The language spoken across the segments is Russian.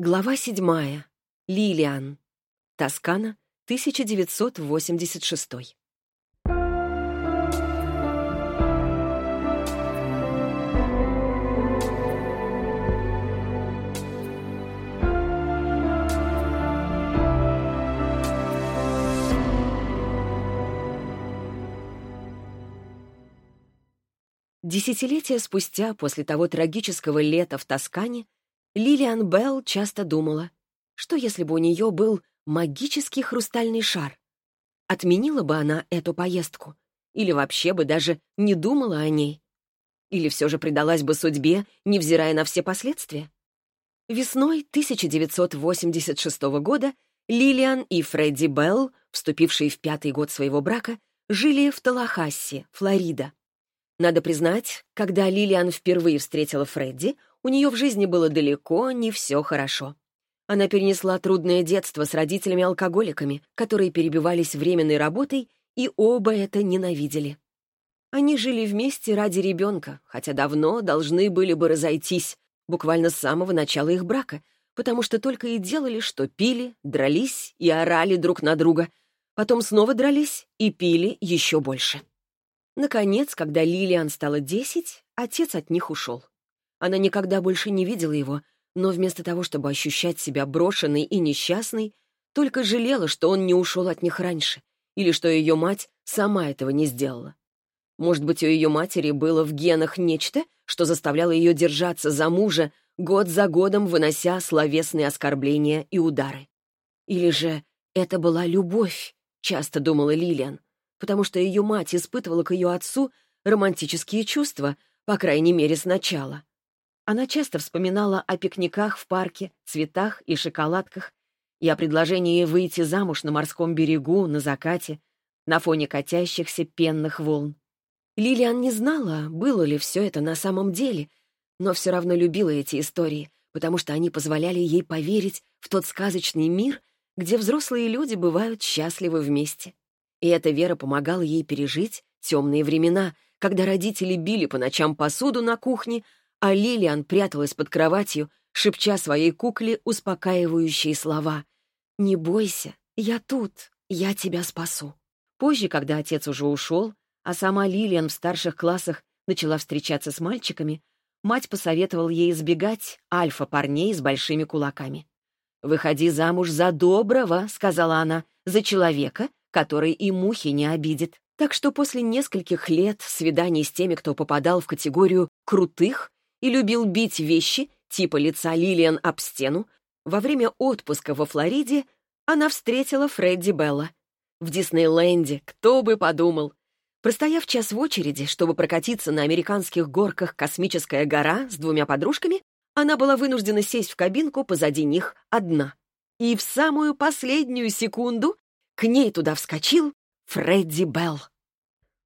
Глава седьмая. Лилиан. Тоскана, 1986. Десятилетия спустя, после того трагического лета в Тоскане, Лилиан Белл часто думала, что если бы у нее был магический хрустальный шар? Отменила бы она эту поездку? Или вообще бы даже не думала о ней? Или все же предалась бы судьбе, невзирая на все последствия? Весной 1986 года Лилиан и Фредди Белл, вступившие в пятый год своего брака, жили в Талахассе, Флорида. Надо признать, когда Лилиан впервые встретила Фредди, у нее в жизни было далеко не все хорошо. Она перенесла трудное детство с родителями-алкоголиками, которые перебивались временной работой, и оба это ненавидели. Они жили вместе ради ребенка, хотя давно должны были бы разойтись, буквально с самого начала их брака, потому что только и делали, что пили, дрались и орали друг на друга, потом снова дрались и пили еще больше. Наконец, когда Лилиан стала десять, отец от них ушел. Она никогда больше не видела его, но вместо того, чтобы ощущать себя брошенной и несчастной, только жалела, что он не ушел от них раньше, или что ее мать сама этого не сделала. Может быть, у ее матери было в генах нечто, что заставляло ее держаться за мужа, год за годом вынося словесные оскорбления и удары. Или же это была любовь, часто думала Лилиан, потому что ее мать испытывала к ее отцу романтические чувства, по крайней мере, сначала. Она часто вспоминала о пикниках в парке, цветах и шоколадках, и о предложении выйти замуж на морском берегу, на закате, на фоне катящихся пенных волн. Лилиан не знала, было ли все это на самом деле, но все равно любила эти истории, потому что они позволяли ей поверить в тот сказочный мир, где взрослые люди бывают счастливы вместе. И эта вера помогала ей пережить темные времена, когда родители били по ночам посуду на кухне, а Лилиан пряталась под кроватью, шепча своей кукле успокаивающие слова. «Не бойся, я тут, я тебя спасу». Позже, когда отец уже ушел, а сама Лилиан в старших классах начала встречаться с мальчиками, мать посоветовала ей избегать альфа-парней с большими кулаками. «Выходи замуж за доброго», — сказала она, — «за человека, который и мухи не обидит». Так что после нескольких лет свиданий с теми, кто попадал в категорию «крутых», и любил бить вещи, типа лица Лилиан об стену, во время отпуска во Флориде она встретила Фредди Белла. В Диснейленде, кто бы подумал. Простояв час в очереди, чтобы прокатиться на американских горках «Космическая гора» с двумя подружками, она была вынуждена сесть в кабинку позади них одна. И в самую последнюю секунду к ней туда вскочил Фредди Белл.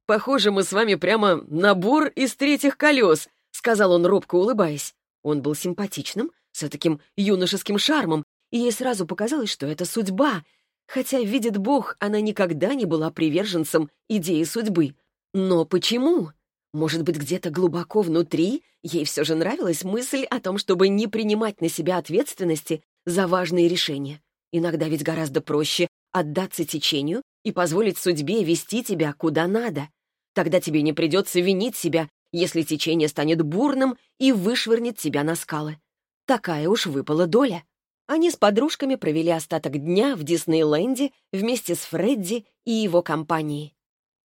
«Похоже, мы с вами прямо набор из третьих колес», — сказал он, робко улыбаясь. Он был симпатичным, с таким юношеским шармом, и ей сразу показалось, что это судьба, хотя, видит Бог, она никогда не была приверженцем идеи судьбы. Но почему? Может быть, где-то глубоко внутри ей все же нравилась мысль о том, чтобы не принимать на себя ответственности за важные решения. Иногда ведь гораздо проще отдаться течению и позволить судьбе вести тебя куда надо. Тогда тебе не придется винить себя если течение станет бурным и вышвырнет тебя на скалы. Такая уж выпала доля. Они с подружками провели остаток дня в Диснейленде вместе с Фредди и его компанией.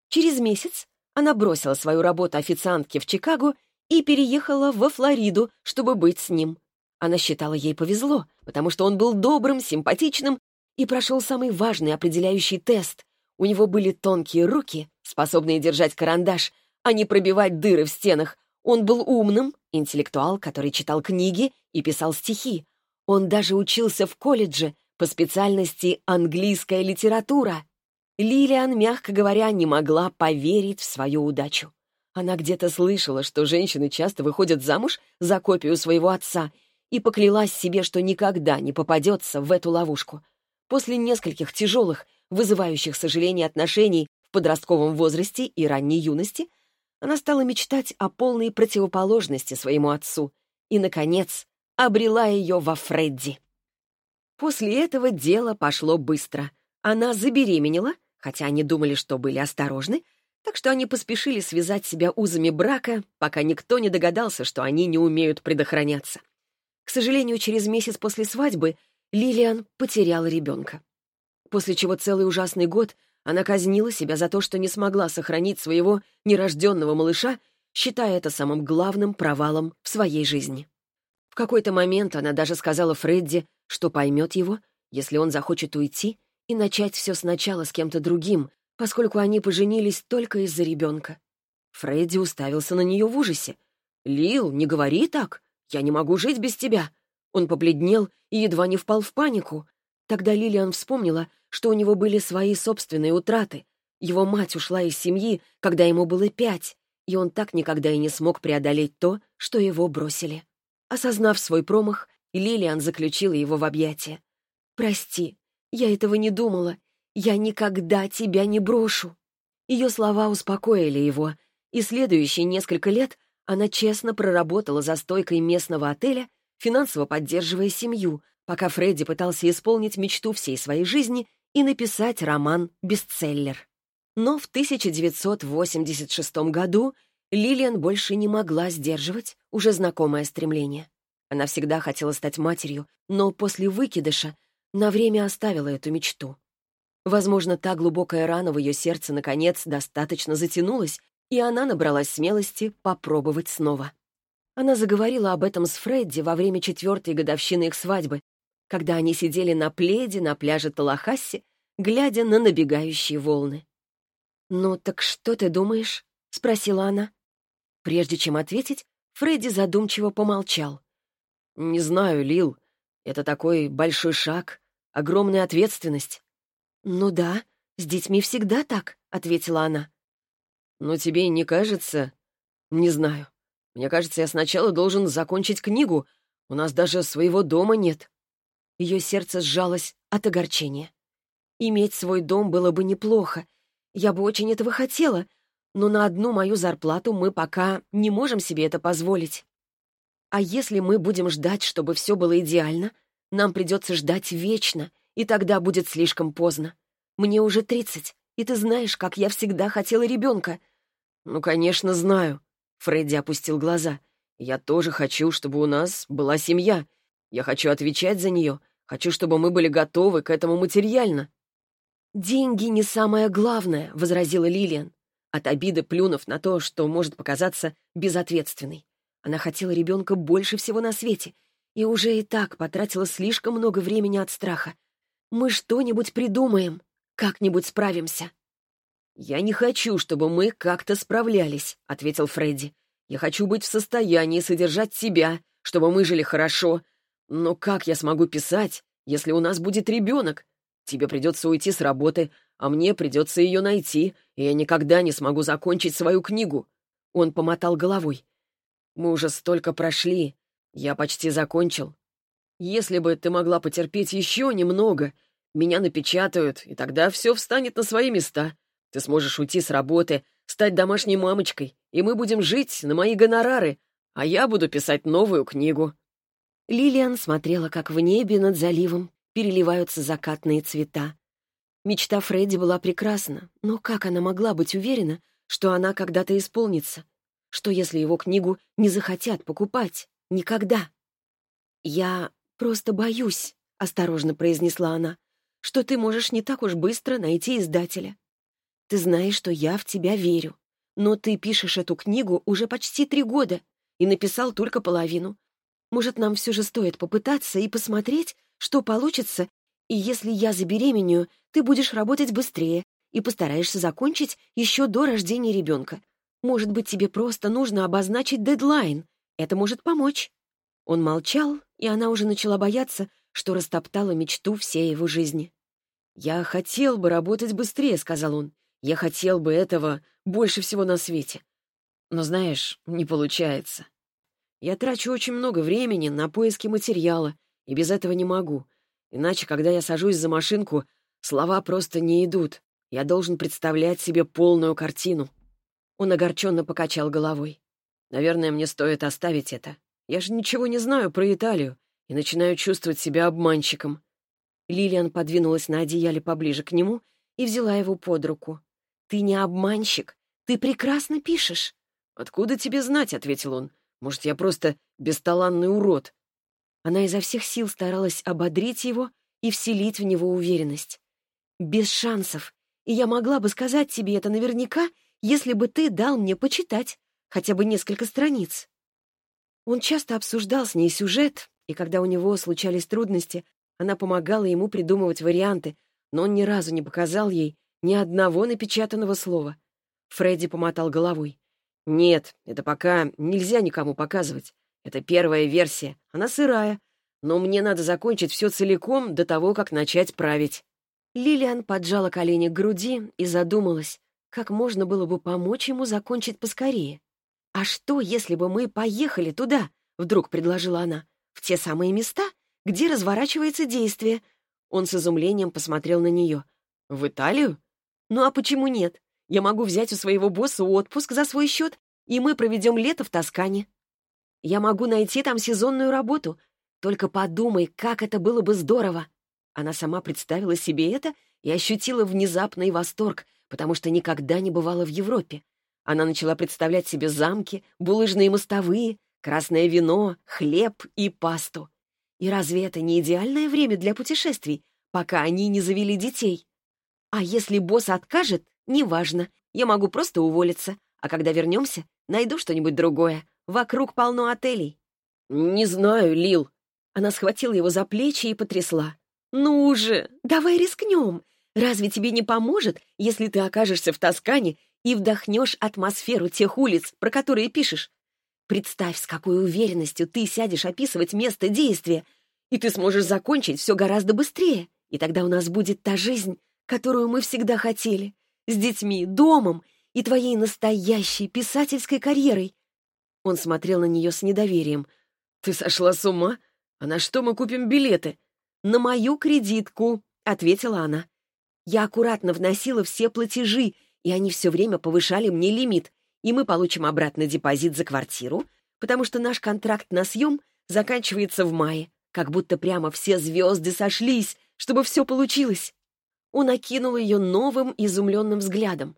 Через месяц она бросила свою работу официантки в Чикаго и переехала во Флориду, чтобы быть с ним. Она считала, ей повезло, потому что он был добрым, симпатичным и прошел самый важный определяющий тест. У него были тонкие руки, способные держать карандаш, а не пробивать дыры в стенах. Он был умным, интеллектуал, который читал книги и писал стихи. Он даже учился в колледже по специальности английская литература. Лилиан, мягко говоря, не могла поверить в свою удачу. Она где-то слышала, что женщины часто выходят замуж за копию своего отца, и поклялась себе, что никогда не попадется в эту ловушку. После нескольких тяжелых, вызывающих сожаление отношений в подростковом возрасте и ранней юности, она стала мечтать о полной противоположности своему отцу и, наконец, обрела ее во Фредди. После этого дело пошло быстро. Она забеременела, хотя они думали, что были осторожны, так что они поспешили связать себя узами брака, пока никто не догадался, что они не умеют предохраняться. К сожалению, через месяц после свадьбы Лилиан потеряла ребенка. После чего целый ужасный год она казнила себя за то, что не смогла сохранить своего нерожденного малыша, считая это самым главным провалом в своей жизни. В какой-то момент она даже сказала Фредди, что поймет его, если он захочет уйти и начать все сначала с кем-то другим, поскольку они поженились только из-за ребенка. Фредди уставился на нее в ужасе. «Лил, не говори так. Я не могу жить без тебя». Он побледнел и едва не впал в панику. Тогда Лилиан вспомнила, что у него были свои собственные утраты. Его мать ушла из семьи, когда ему было пять, и он так никогда и не смог преодолеть то, что его бросили. Осознав свой промах, Лилиан заключила его в объятия. «Прости, я этого не думала. Я никогда тебя не брошу». Ее слова успокоили его, и следующие несколько лет она честно проработала за стойкой местного отеля, финансово поддерживая семью, пока Фредди пытался исполнить мечту всей своей жизни и написать роман-бестселлер. Но в 1986 году Лилиан больше не могла сдерживать уже знакомое стремление. Она всегда хотела стать матерью, но после выкидыша на время оставила эту мечту. Возможно, та глубокая рана в ее сердце, наконец, достаточно затянулась, и она набралась смелости попробовать снова. Она заговорила об этом с Фредди во время четвертой годовщины их свадьбы, когда они сидели на пледе на пляже Талахасси, глядя на набегающие волны. «Ну так что ты думаешь?» — спросила она. Прежде чем ответить, Фредди задумчиво помолчал. «Не знаю, Лил. Это такой большой шаг, огромная ответственность». «Ну да, с детьми всегда так», — ответила она. «Но тебе не кажется...» «Не знаю. Мне кажется, я сначала должен закончить книгу. У нас даже своего дома нет». Ее сердце сжалось от огорчения. Иметь свой дом было бы неплохо. Я бы очень этого хотела, но на одну мою зарплату мы пока не можем себе это позволить. А если мы будем ждать, чтобы все было идеально, нам придется ждать вечно, и тогда будет слишком поздно. Мне уже тридцать, и ты знаешь, как я всегда хотела ребенка. Ну, конечно, знаю. Фредди опустил глаза. Я тоже хочу, чтобы у нас была семья. Я хочу отвечать за нее. Хочу, чтобы мы были готовы к этому материально. «Деньги не самое главное», — возразила Лилиан, от обиды плюнув на то, что может показаться безответственной. Она хотела ребенка больше всего на свете и уже и так потратила слишком много времени от страха. «Мы что-нибудь придумаем, как-нибудь справимся». «Я не хочу, чтобы мы как-то справлялись», — ответил Фредди. «Я хочу быть в состоянии содержать себя, чтобы мы жили хорошо. Но как я смогу писать, если у нас будет ребенок? Тебе придется уйти с работы, а мне придется ее найти, и я никогда не смогу закончить свою книгу». Он помотал головой. Мы уже столько прошли. Я почти закончил. Если бы ты могла потерпеть еще немного, меня напечатают, и тогда все встанет на свои места. Ты сможешь уйти с работы, стать домашней мамочкой, и мы будем жить на мои гонорары, а я буду писать новую книгу». Лилиан смотрела, как в небе над заливом переливаются закатные цвета. Мечта Фредди была прекрасна, но как она могла быть уверена, что она когда-то исполнится? Что, если его книгу не захотят покупать? Никогда. «Я просто боюсь», — осторожно произнесла она, «что ты можешь не так уж быстро найти издателя. Ты знаешь, что я в тебя верю, но ты пишешь эту книгу уже почти три года и написал только половину. Может, нам все же стоит попытаться и посмотреть, что получится, и если я забеременею, ты будешь работать быстрее и постараешься закончить еще до рождения ребенка. Может быть, тебе просто нужно обозначить дедлайн. Это может помочь». Он молчал, и она уже начала бояться, что растоптала мечту всей его жизни. «Я хотел бы работать быстрее», — сказал он. «Я хотел бы этого больше всего на свете. Но, знаешь, не получается. Я трачу очень много времени на поиски материала, и без этого не могу. Иначе, когда я сажусь за машинку, слова просто не идут. Я должен представлять себе полную картину. Он огорченно покачал головой. «Наверное, мне стоит оставить это. Я же ничего не знаю про Италию и начинаю чувствовать себя обманщиком. Лилиан подвинулась на одеяле поближе к нему и взяла его под руку. «Ты не обманщик. Ты прекрасно пишешь». «Откуда тебе знать?» — ответил он. «Может, я просто бесталанный урод?» Она изо всех сил старалась ободрить его и вселить в него уверенность. «Без шансов. И я могла бы сказать тебе это наверняка, если бы ты дал мне почитать хотя бы несколько страниц». Он часто обсуждал с ней сюжет, и когда у него случались трудности, она помогала ему придумывать варианты, но он ни разу не показал ей ни одного напечатанного слова. Фредди помотал головой. «Нет, это пока нельзя никому показывать. Это первая версия, она сырая. Но мне надо закончить все целиком до того, как начать править». Лилиан поджала колени к груди и задумалась, как можно было бы помочь ему закончить поскорее. «А что, если бы мы поехали туда?» — вдруг предложила она. «В те самые места, где разворачивается действие». Он с изумлением посмотрел на нее. «В Италию? Ну а почему нет? Я могу взять у своего босса отпуск за свой счет, и мы проведем лето в Тоскане. Я могу найти там сезонную работу. Только подумай, как это было бы здорово!» Она сама представила себе это и ощутила внезапный восторг, потому что никогда не бывала в Европе. Она начала представлять себе замки, булыжные мостовые, красное вино, хлеб и пасту. И разве это не идеальное время для путешествий, пока они не завели детей? А если босс откажет, неважно, я могу просто уволиться, а когда вернемся, найду что-нибудь другое. Вокруг полно отелей». «Не знаю, Лил». Она схватила его за плечи и потрясла. «Ну же, давай рискнем. Разве тебе не поможет, если ты окажешься в Тоскане и вдохнешь атмосферу тех улиц, про которые пишешь? Представь, с какой уверенностью ты сядешь описывать место действия, и ты сможешь закончить все гораздо быстрее, и тогда у нас будет та жизнь, которую мы всегда хотели, с детьми, домом и твоей настоящей писательской карьерой. Он смотрел на нее с недоверием. «Ты сошла с ума? А на что мы купим билеты?» «На мою кредитку», — ответила она. «Я аккуратно вносила все платежи, и они все время повышали мне лимит и мы получим обратно депозит за квартиру, потому что наш контракт на съем заканчивается в мае, как будто прямо все звезды сошлись, чтобы все получилось. Он окинул ее новым изумленным взглядом.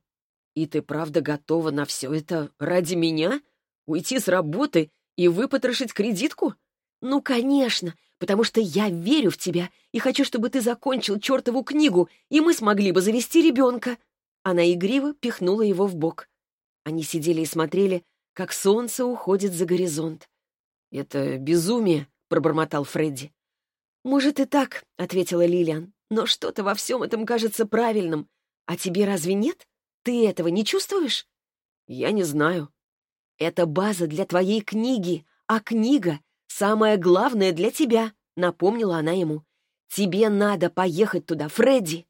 «И ты правда готова на все это ради меня? Уйти с работы и выпотрошить кредитку?» «Ну, конечно, потому что я верю в тебя и хочу, чтобы ты закончил чертову книгу, и мы смогли бы завести ребенка». Она игриво пихнула его в бок. Они сидели и смотрели, как солнце уходит за горизонт. «Это безумие», — пробормотал Фредди. «Может и так», — ответила Лилиан, «но что-то во всем этом кажется правильным. А тебе разве нет? Ты этого не чувствуешь?» «Я не знаю». «Это база для твоей книги, а книга — самое главное для тебя», — напомнила она ему. «Тебе надо поехать туда, Фредди».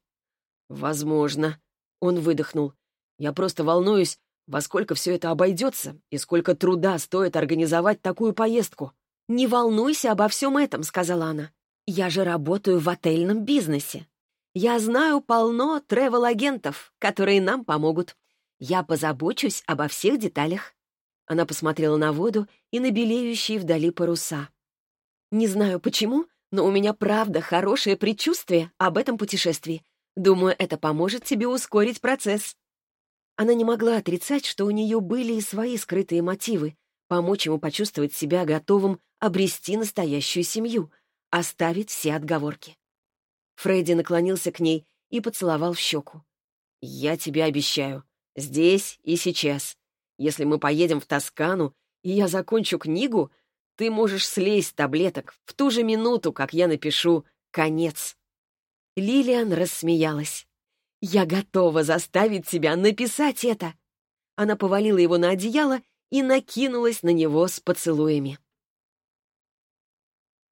«Возможно», — он выдохнул. «Я просто волнуюсь, во сколько все это обойдется и сколько труда стоит организовать такую поездку? «Не волнуйся обо всем этом», — сказала она. «Я же работаю в отельном бизнесе. Я знаю полно тревел-агентов, которые нам помогут. Я позабочусь обо всех деталях». Она посмотрела на воду и на белеющие вдали паруса. «Не знаю почему, но у меня правда хорошее предчувствие об этом путешествии. Думаю, это поможет тебе ускорить процесс». Она не могла отрицать, что у нее были и свои скрытые мотивы, помочь ему почувствовать себя готовым обрести настоящую семью, оставить все отговорки. Фредди наклонился к ней и поцеловал в щеку. «Я тебе обещаю, здесь и сейчас. Если мы поедем в Тоскану, и я закончу книгу, ты можешь слезть таблеток в ту же минуту, как я напишу «конец». Лилиан рассмеялась. «Я готова заставить тебя написать это!» Она повалила его на одеяло и накинулась на него с поцелуями.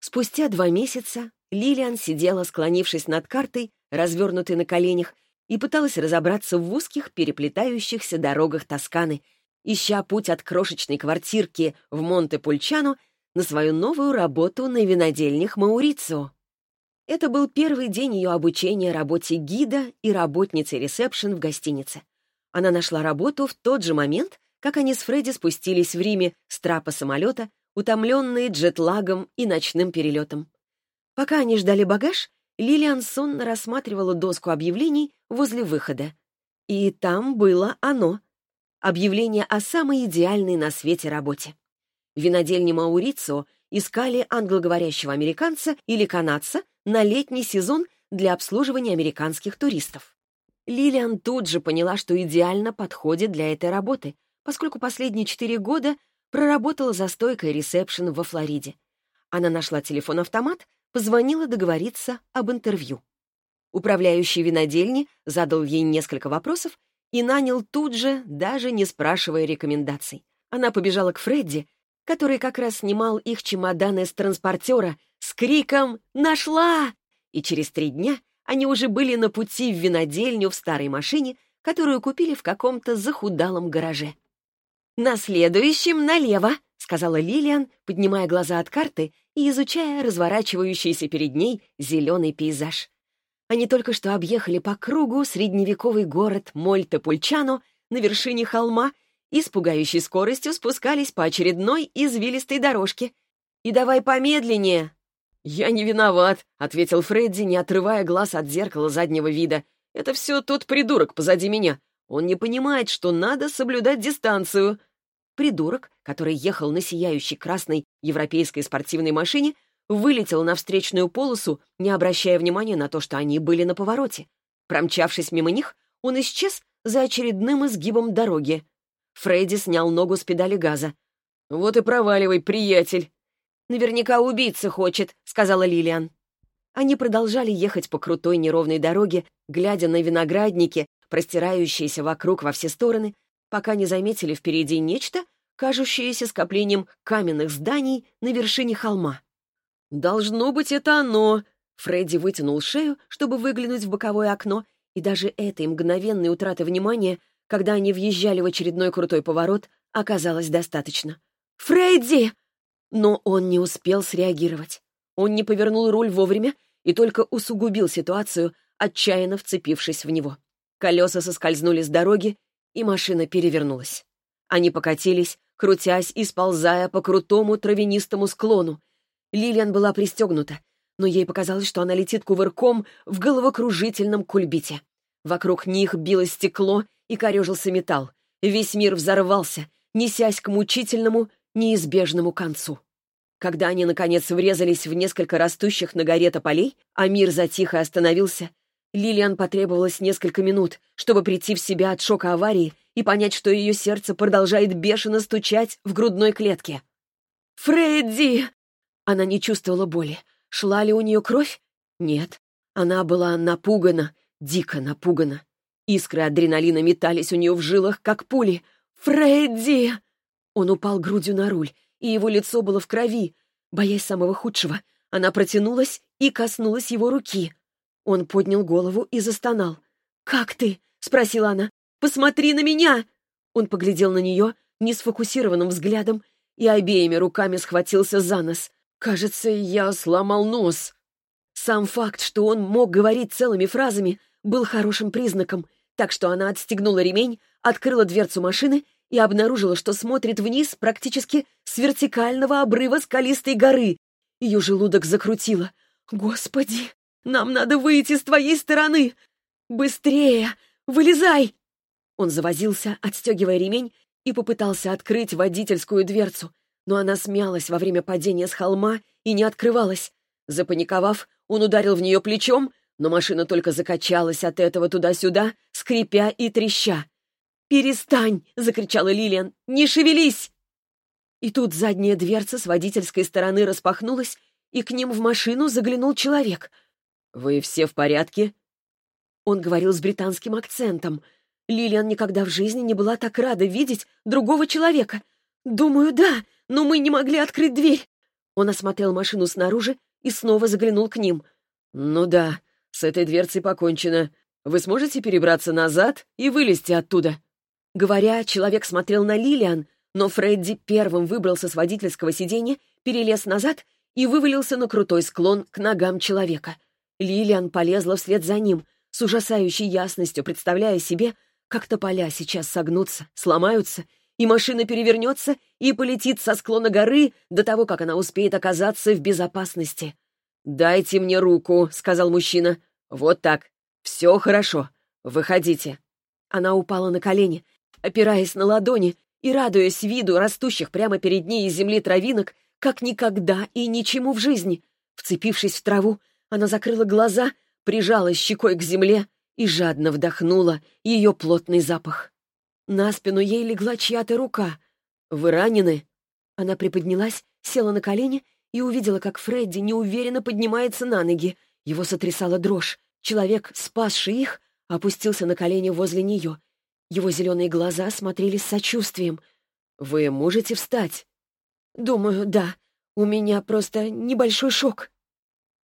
Спустя два месяца Лилиан сидела, склонившись над картой, развернутой на коленях, и пыталась разобраться в узких переплетающихся дорогах Тосканы, ища путь от крошечной квартирки в Монте-Пульчано на свою новую работу на винодельнях Маурицио. Это был первый день ее обучения работе гида и работницы ресепшн в гостинице. Она нашла работу в тот же момент, как они с Фредди спустились в Риме с трапа самолета, утомленные джетлагом и ночным перелетом. Пока они ждали багаж, Лилиан сонно рассматривала доску объявлений возле выхода. И там было оно. Объявление о самой идеальной на свете работе. В винодельне Маурицио искали англоговорящего американца или канадца на летний сезон для обслуживания американских туристов. Лилиан тут же поняла, что идеально подходит для этой работы, поскольку последние четыре года проработала за стойкой ресепшн во Флориде. Она нашла телефон-автомат, позвонила договориться об интервью. Управляющий винодельни задал ей несколько вопросов и нанял тут же, даже не спрашивая рекомендаций. Она побежала к Фредди, который как раз снимал их чемоданы с транспортера с криком «Нашла!» И через три дня они уже были на пути в винодельню в старой машине, которую купили в каком-то захудалом гараже. «На следующем налево», — сказала Лилиан, поднимая глаза от карты и изучая разворачивающийся перед ней зеленый пейзаж. Они только что объехали по кругу средневековый город Мольте-Пульчано на вершине холма и с пугающей скоростью спускались по очередной извилистой дорожке. «И давай помедленнее!» «Я не виноват», — ответил Фредди, не отрывая глаз от зеркала заднего вида. «Это все тот придурок позади меня. Он не понимает, что надо соблюдать дистанцию». Придурок, который ехал на сияющей красной европейской спортивной машине, вылетел на встречную полосу, не обращая внимания на то, что они были на повороте. Промчавшись мимо них, он исчез за очередным изгибом дороги. Фредди снял ногу с педали газа. «Вот и проваливай, приятель!» «Наверняка убийца хочет», — сказала Лилиан. Они продолжали ехать по крутой неровной дороге, глядя на виноградники, простирающиеся вокруг во все стороны, пока не заметили впереди нечто, кажущееся скоплением каменных зданий на вершине холма. «Должно быть, это оно!» Фредди вытянул шею, чтобы выглянуть в боковое окно, и даже этой мгновенной утраты внимания, когда они въезжали в очередной крутой поворот, оказалось достаточно. «Фредди!» Но он не успел среагировать. Он не повернул руль вовремя и только усугубил ситуацию, отчаянно вцепившись в него. Колеса соскользнули с дороги, и машина перевернулась. Они покатились, крутясь и сползая по крутому травянистому склону, Лилиан была пристегнута, но ей показалось, что она летит кувырком в головокружительном кульбите. Вокруг них било стекло и корежился металл. Весь мир взорвался, несясь к мучительному, неизбежному концу. Когда они, наконец, врезались в несколько растущих на горе тополей, а мир затих и остановился, Лилиан потребовалось несколько минут, чтобы прийти в себя от шока аварии и понять, что ее сердце продолжает бешено стучать в грудной клетке. «Фредди!» Она не чувствовала боли. Шла ли у нее кровь? Нет. Она была напугана, дико напугана. Искры адреналина метались у нее в жилах, как пули. «Фредди!» Он упал грудью на руль, и его лицо было в крови. Боясь самого худшего, она протянулась и коснулась его руки. Он поднял голову и застонал. «Как ты?» — спросила она. «Посмотри на меня!» Он поглядел на нее несфокусированным взглядом и обеими руками схватился за нос. Кажется, я сломал нос. Сам факт, что он мог говорить целыми фразами, был хорошим признаком, так что она отстегнула ремень, открыла дверцу машины и обнаружила, что смотрит вниз практически с вертикального обрыва скалистой горы. Ее желудок закрутило. «Господи, нам надо выйти с твоей стороны! Быстрее! Вылезай!» Он завозился, отстегивая ремень, и попытался открыть водительскую дверцу, но она смялась во время падения с холма и не открывалась. Запаниковав, он ударил в нее плечом, но машина только закачалась от этого туда-сюда, скрипя и треща. «Перестань!» — закричала Лилиан. «Не шевелись!» И тут задняя дверца с водительской стороны распахнулась, и к ним в машину заглянул человек. «Вы все в порядке?» Он говорил с британским акцентом. Лилиан никогда в жизни не была так рада видеть другого человека. «Думаю, да, но мы не могли открыть дверь!» Он осмотрел машину снаружи и снова заглянул к ним. «Ну да, с этой дверцей покончено. Вы сможете перебраться назад и вылезти оттуда?» Говоря, человек смотрел на Лилиан, но Фредди первым выбрался с водительского сиденья, перелез назад и вывалился на крутой склон к ногам человека. Лилиан полезла вслед за ним, с ужасающей ясностью представляя себе, как тополя сейчас согнутся, сломаются и машина перевернется и полетит со склона горы до того, как она успеет оказаться в безопасности. «Дайте мне руку», — сказал мужчина. «Вот так. Все хорошо. Выходите». Она упала на колени, опираясь на ладони и радуясь виду растущих прямо перед ней из земли травинок, как никогда и ничему в жизни. Вцепившись в траву, она закрыла глаза, прижалась щекой к земле и жадно вдохнула ее плотный запах. На спину ей легла чья-то рука. «Вы ранены?» Она приподнялась, села на колени и увидела, как Фредди неуверенно поднимается на ноги. Его сотрясала дрожь. Человек, спасший их, опустился на колени возле нее. Его зеленые глаза смотрели с сочувствием. «Вы можете встать?» «Думаю, да. У меня просто небольшой шок».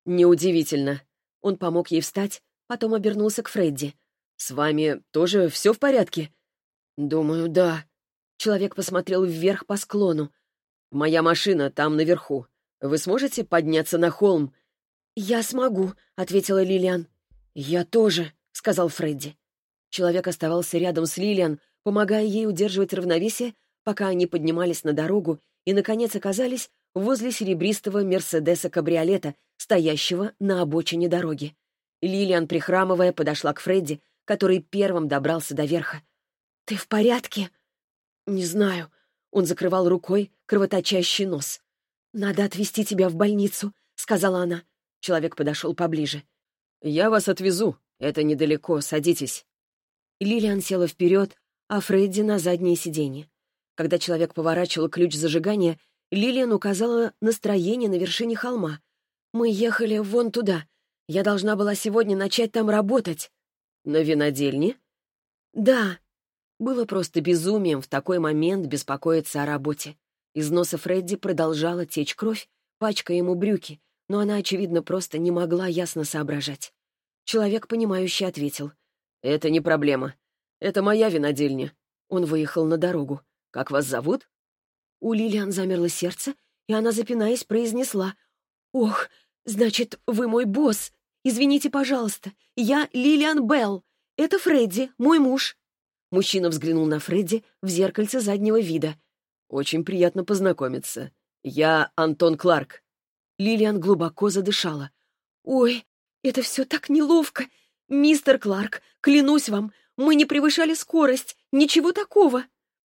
«Неудивительно». Он помог ей встать, потом обернулся к Фредди. «С вами тоже все в порядке?» «Думаю, да». Человек посмотрел вверх по склону. «Моя машина там наверху. Вы сможете подняться на холм?» «Я смогу», — ответила Лилиан. «Я тоже», — сказал Фредди. Человек оставался рядом с Лилиан, помогая ей удерживать равновесие, пока они поднимались на дорогу и, наконец, оказались возле серебристого Мерседеса-кабриолета, стоящего на обочине дороги. Лилиан, прихрамывая, подошла к Фредди, который первым добрался до верха. «Ты в порядке?» «Не знаю». Он закрывал рукой кровоточащий нос. «Надо отвезти тебя в больницу», — сказала она. Человек подошел поближе. «Я вас отвезу. Это недалеко. Садитесь». Лилиан села вперед, а Фредди на заднее сиденье. Когда человек поворачивал ключ зажигания, Лилиан указала настроение на вершине холма. «Мы ехали вон туда. Я должна была сегодня начать там работать». «На винодельне?» «Да». Было просто безумием в такой момент беспокоиться о работе. Из носа Фредди продолжала течь кровь, пачкая ему брюки, но она, очевидно, просто не могла ясно соображать. Человек, понимающий, ответил. «Это не проблема. Это моя винодельня». Он выехал на дорогу. «Как вас зовут?» У Лилиан замерло сердце, и она, запинаясь, произнесла. «Ох, значит, вы мой босс. Извините, пожалуйста. Я Лилиан Белл. Это Фредди, мой муж». Мужчина взглянул на Фредди в зеркальце заднего вида. «Очень приятно познакомиться. Я Антон Кларк». Лилиан глубоко задышала. «Ой, это все так неловко. Мистер Кларк, клянусь вам, мы не превышали скорость. Ничего такого».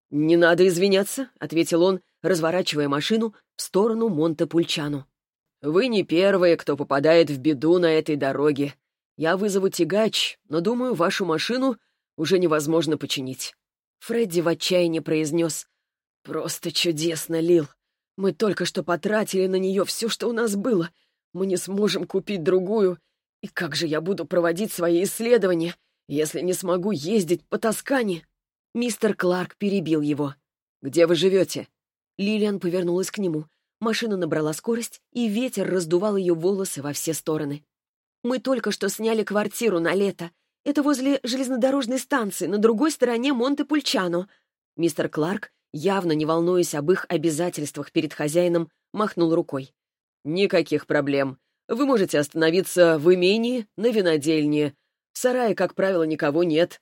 «Не надо извиняться», — ответил он, разворачивая машину в сторону Монте-Пульчану. «Вы не первые, кто попадает в беду на этой дороге. Я вызову тягач, но, думаю, вашу машину уже невозможно починить». Фредди в отчаянии произнес. «Просто чудесно, Лил. Мы только что потратили на нее все, что у нас было. Мы не сможем купить другую. И как же я буду проводить свои исследования, если не смогу ездить по Тоскане?» Мистер Кларк перебил его. «Где вы живете?» Лилиан повернулась к нему. Машина набрала скорость, и ветер раздувал ее волосы во все стороны. «Мы только что сняли квартиру на лето. Это возле железнодорожной станции, на другой стороне Монте-Пульчано». Мистер Кларк явно не волнуясь об их обязательствах перед хозяином, махнул рукой. «Никаких проблем. Вы можете остановиться в имении, на винодельне. В сарае, как правило, никого нет».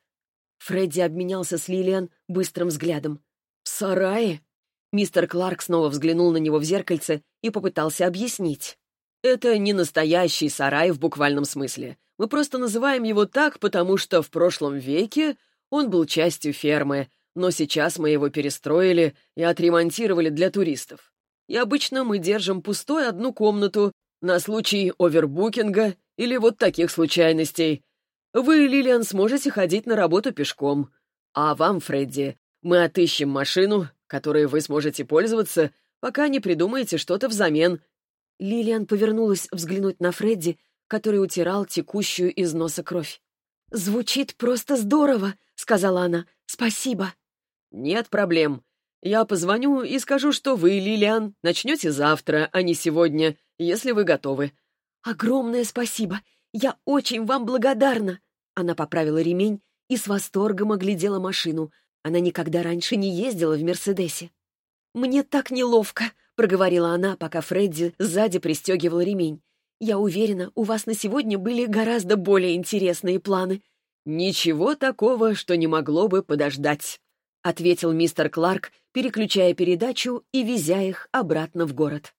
Фредди обменялся с Лилиан быстрым взглядом. «В сарае?» Мистер Кларк снова взглянул на него в зеркальце и попытался объяснить. «Это не настоящий сарай в буквальном смысле. Мы просто называем его так, потому что в прошлом веке он был частью фермы, но сейчас мы его перестроили и отремонтировали для туристов. И обычно мы держим пустой одну комнату на случай овербукинга или вот таких случайностей. Вы, Лилиан, сможете ходить на работу пешком. А вам, Фредди, мы отыщем машину, которой вы сможете пользоваться, пока не придумаете что-то взамен». Лилиан повернулась взглянуть на Фредди, который утирал текущую из носа кровь. «Звучит просто здорово», — сказала она. «Спасибо». «Нет проблем. Я позвоню и скажу, что вы, Лилиан, начнете завтра, а не сегодня, если вы готовы». «Огромное спасибо. Я очень вам благодарна». Она поправила ремень и с восторгом оглядела машину. Она никогда раньше не ездила в «Мерседесе». «Мне так неловко», — проговорила она, пока Фредди сзади пристегивал ремень. «Я уверена, у вас на сегодня были гораздо более интересные планы». «Ничего такого, что не могло бы подождать», — ответил мистер Кларк, переключая передачу и везя их обратно в город.